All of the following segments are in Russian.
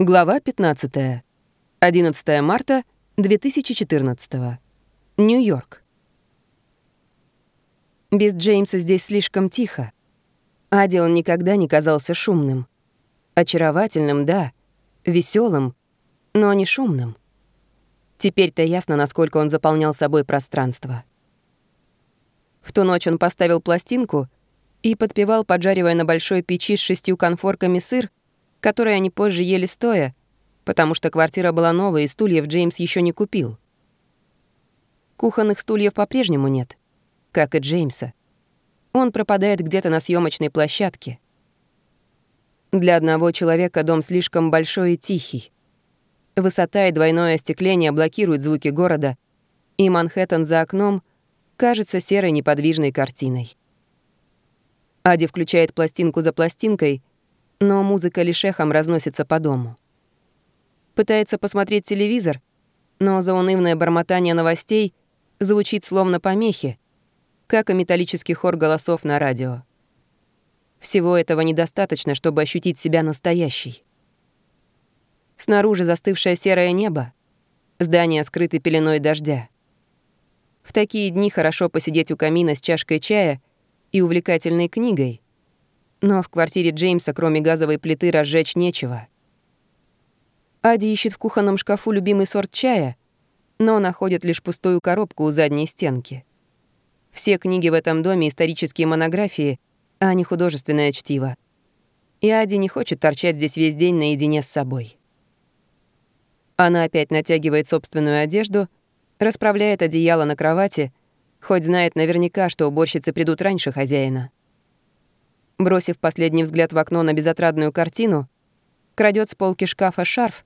Глава 15. 11 марта 2014. Нью-Йорк. Без Джеймса здесь слишком тихо. Ади никогда не казался шумным. Очаровательным, да, веселым, но не шумным. Теперь-то ясно, насколько он заполнял собой пространство. В ту ночь он поставил пластинку и подпевал, поджаривая на большой печи с шестью конфорками сыр, который они позже ели стоя, потому что квартира была новая, и стульев Джеймс еще не купил. Кухонных стульев по-прежнему нет, как и Джеймса. Он пропадает где-то на съемочной площадке. Для одного человека дом слишком большой и тихий. Высота и двойное остекление блокируют звуки города, и Манхэттен за окном кажется серой неподвижной картиной. Ади включает пластинку за пластинкой, но музыка лишь эхом разносится по дому. Пытается посмотреть телевизор, но заунывное бормотание новостей звучит словно помехи, как и металлический хор голосов на радио. Всего этого недостаточно, чтобы ощутить себя настоящей. Снаружи застывшее серое небо, здание скрыто пеленой дождя. В такие дни хорошо посидеть у камина с чашкой чая и увлекательной книгой — но в квартире Джеймса, кроме газовой плиты, разжечь нечего. Ади ищет в кухонном шкафу любимый сорт чая, но находит лишь пустую коробку у задней стенки. Все книги в этом доме — исторические монографии, а не художественное чтиво. И Ади не хочет торчать здесь весь день наедине с собой. Она опять натягивает собственную одежду, расправляет одеяло на кровати, хоть знает наверняка, что уборщицы придут раньше хозяина. Бросив последний взгляд в окно на безотрадную картину, крадет с полки шкафа шарф,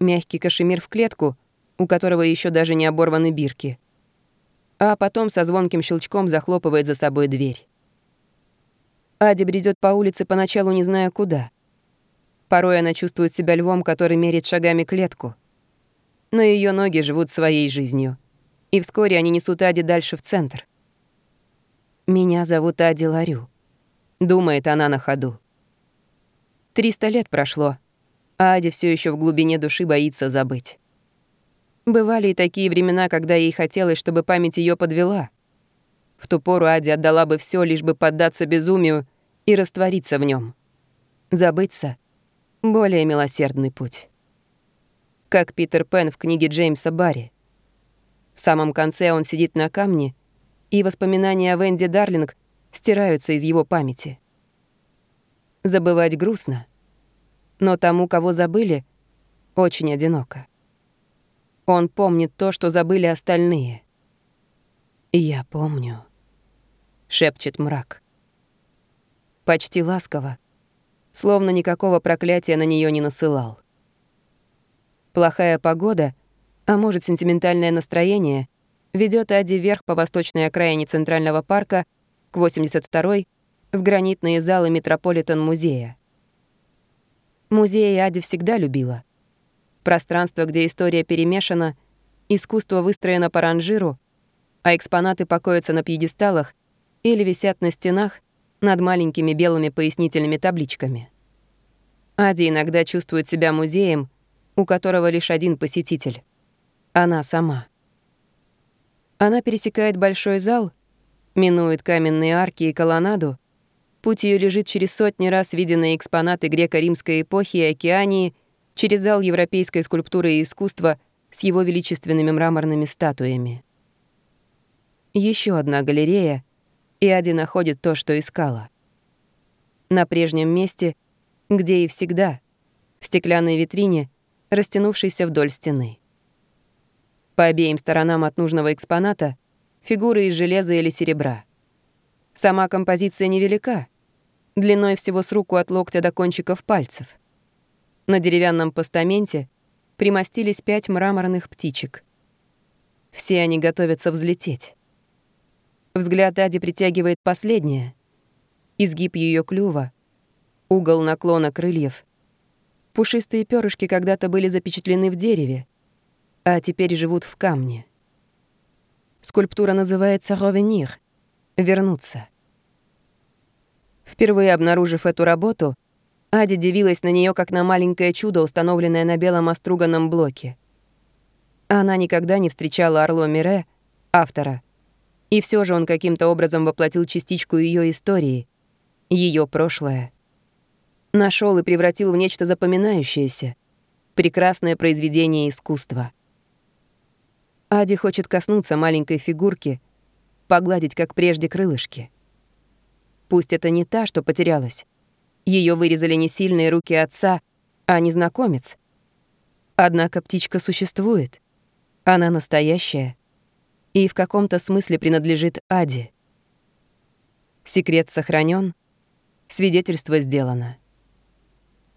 мягкий кашемир в клетку, у которого еще даже не оборваны бирки. А потом со звонким щелчком захлопывает за собой дверь. Ади бредет по улице, поначалу не зная куда. Порой она чувствует себя львом, который мерит шагами клетку. Но ее ноги живут своей жизнью. И вскоре они несут Ади дальше в центр. «Меня зовут Ади Ларю», Думает она на ходу. Триста лет прошло, а Ади все еще в глубине души боится забыть. Бывали и такие времена, когда ей хотелось, чтобы память ее подвела. В ту пору Ади отдала бы все, лишь бы поддаться безумию и раствориться в нем. Забыться — более милосердный путь. Как Питер Пен в книге Джеймса Барри. В самом конце он сидит на камне, и воспоминания о Венди Дарлинг — стираются из его памяти. Забывать грустно, но тому, кого забыли, очень одиноко. Он помнит то, что забыли остальные. «Я помню», — шепчет мрак. Почти ласково, словно никакого проклятия на нее не насылал. Плохая погода, а может, сентиментальное настроение, ведет Ади вверх по восточной окраине Центрального парка — к 82-й в гранитные залы Метрополитен-музея. Музей Ади всегда любила. Пространство, где история перемешана, искусство выстроено по ранжиру, а экспонаты покоятся на пьедесталах или висят на стенах над маленькими белыми пояснительными табличками. Ади иногда чувствует себя музеем, у которого лишь один посетитель — она сама. Она пересекает большой зал — минует каменные арки и колоннаду, путь ее лежит через сотни раз виденные экспонаты греко-римской эпохи и океании, через зал европейской скульптуры и искусства с его величественными мраморными статуями. Еще одна галерея, и Ади находит то, что искала. На прежнем месте, где и всегда, в стеклянной витрине, растянувшейся вдоль стены. По обеим сторонам от нужного экспоната — фигуры из железа или серебра. Сама композиция невелика, длиной всего с руку от локтя до кончиков пальцев. На деревянном постаменте примостились пять мраморных птичек. Все они готовятся взлететь. Взгляд Ади притягивает последнее. Изгиб ее клюва, угол наклона крыльев. Пушистые перышки когда-то были запечатлены в дереве, а теперь живут в камне. Скульптура называется «Ровенир» — «Вернуться». Впервые обнаружив эту работу, Ади дивилась на нее как на маленькое чудо, установленное на белом оструганном блоке. Она никогда не встречала Орло Мире, автора, и все же он каким-то образом воплотил частичку ее истории, ее прошлое. Нашел и превратил в нечто запоминающееся, прекрасное произведение искусства. Ади хочет коснуться маленькой фигурки, погладить, как прежде, крылышки. Пусть это не та, что потерялась. Ее вырезали не сильные руки отца, а незнакомец. Однако птичка существует. Она настоящая и в каком-то смысле принадлежит Аде. Секрет сохранен, свидетельство сделано.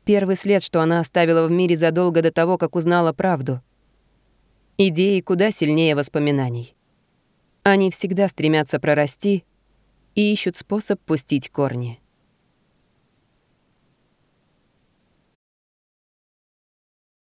Первый след, что она оставила в мире задолго до того, как узнала правду. Идеи куда сильнее воспоминаний. Они всегда стремятся прорасти и ищут способ пустить корни.